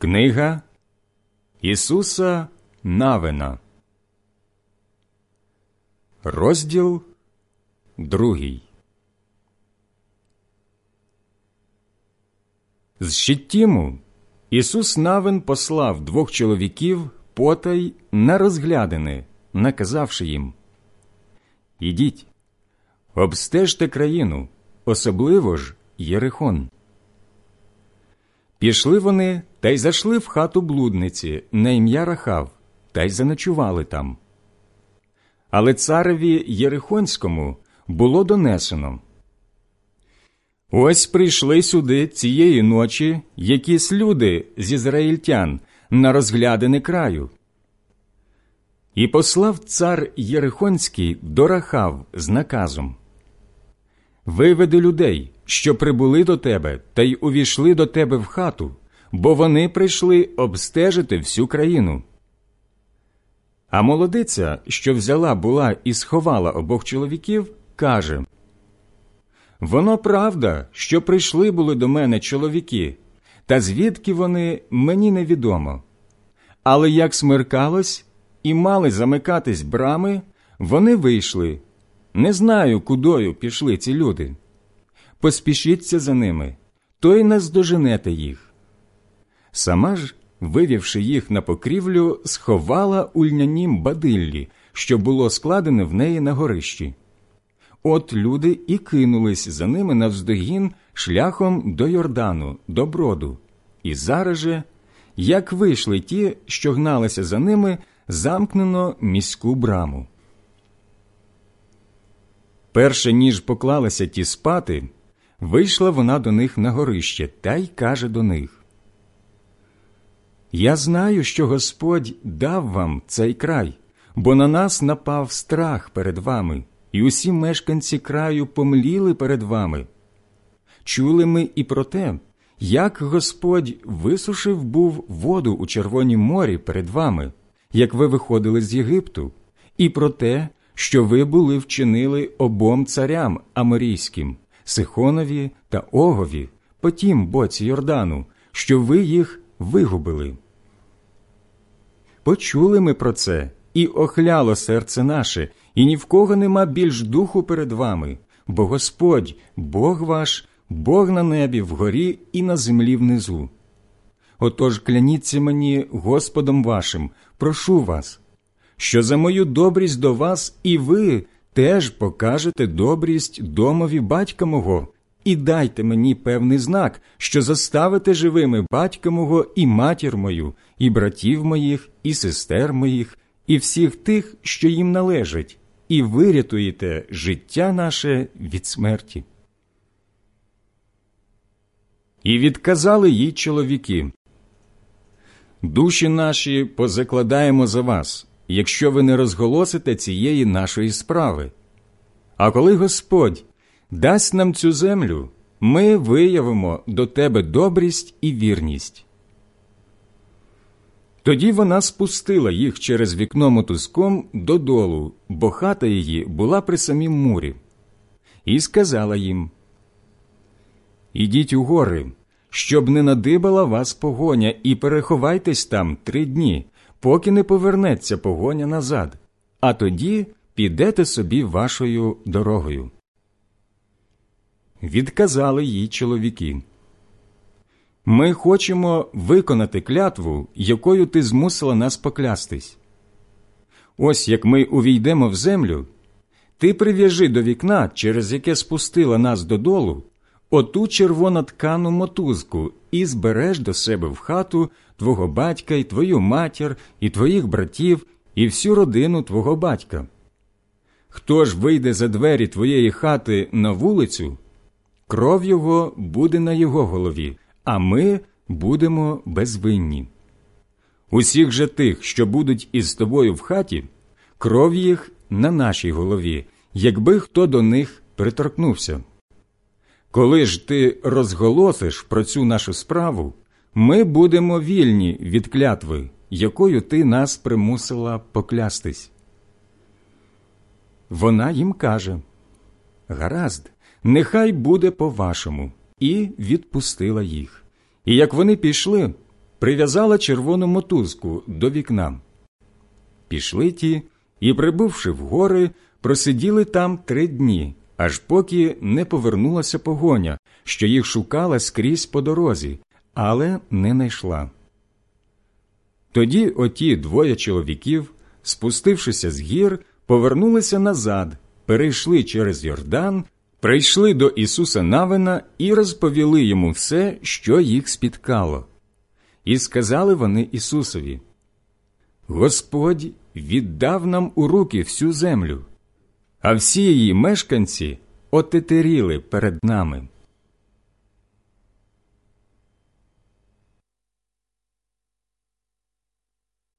Книга Ісуса Навина, розділ другий. З Щиттіму Ісус Навин послав двох чоловіків потай на розглядини, наказавши їм Ідіть, обстежте країну, особливо ж Єрихон. Пішли вони та й зайшли в хату блудниці на ім'я Рахав, та й заночували там. Але цареві Єрихонському було донесено. Ось прийшли сюди цієї ночі якісь люди з ізраїльтян на розглядини краю. І послав цар Єрихонський до Рахав з наказом Виведи людей, що прибули до тебе, та й увійшли до тебе в хату, бо вони прийшли обстежити всю країну. А молодиця, що взяла була і сховала обох чоловіків, каже Воно правда, що прийшли були до мене чоловіки, та звідки вони мені невідомо. Але як смеркалось і мали замикатись брами, вони вийшли. Не знаю, кудою пішли ці люди. Поспішіться за ними, то й наздоженете їх. Сама ж, вивівши їх на покрівлю, сховала у льнянім бадиллі, що було складене в неї на горищі. От люди і кинулись за ними навздогін шляхом до Йордану, до броду, і зараз же, як вийшли ті, що гналися за ними, замкнено міську браму. Перше ніж поклалися ті спати, вийшла вона до них на горище та й каже до них Я знаю, що Господь дав вам цей край, бо на нас напав страх перед вами, і усі мешканці краю помліли перед вами. Чули ми і про те, як Господь висушив був воду у Червонім морі перед вами, як ви виходили з Єгипту, і про те, що ви були вчинили обом царям Аморійським, Сихонові та Огові, по тім боці Йордану, що ви їх вигубили. Почули ми про це, і охляло серце наше, і ні в кого нема більш духу перед вами, бо Господь, Бог ваш, Бог на небі, вгорі і на землі внизу. Отож кляніться мені Господом вашим, прошу вас що за мою добрість до вас і ви теж покажете добрість домові батька мого, і дайте мені певний знак, що заставите живими батька мого і матір мою, і братів моїх, і сестер моїх, і всіх тих, що їм належать, і вирятуєте життя наше від смерті. І відказали їй чоловіки. Душі наші позакладаємо за вас, якщо ви не розголосите цієї нашої справи. А коли Господь дасть нам цю землю, ми виявимо до тебе добрість і вірність. Тоді вона спустила їх через вікно мотузком додолу, бо хата її була при самім мурі, і сказала їм Ідіть у гори, щоб не надибала вас погоня, і переховайтесь там три дні, поки не повернеться погоня назад, а тоді підете собі вашою дорогою. Відказали їй чоловіки. Ми хочемо виконати клятву, якою ти змусила нас поклястись. Ось як ми увійдемо в землю, ти прив'яжи до вікна, через яке спустила нас додолу, оту червоноткану мотузку і збереш до себе в хату твого батька і твою матір, і твоїх братів, і всю родину твого батька. Хто ж вийде за двері твоєї хати на вулицю, кров його буде на його голові, а ми будемо безвинні. Усіх же тих, що будуть із тобою в хаті, кров їх на нашій голові, якби хто до них приторкнувся. Коли ж ти розголосиш про цю нашу справу, ми будемо вільні від клятви, якою ти нас примусила поклястись. Вона їм каже Гаразд, нехай буде по вашому, і відпустила їх. І як вони пішли, прив'язала червону мотузку до вікна. Пішли ті і, прибувши в гори, просиділи там три дні, аж поки не повернулася погоня, що їх шукала скрізь по дорозі, але не знайшла. Тоді оті двоє чоловіків, спустившися з гір, повернулися назад, перейшли через Йордан, прийшли до Ісуса Навина і розповіли йому все, що їх спіткало. І сказали вони Ісусові: Господь віддав нам у руки всю землю, а всі її мешканці отетеріли перед нами.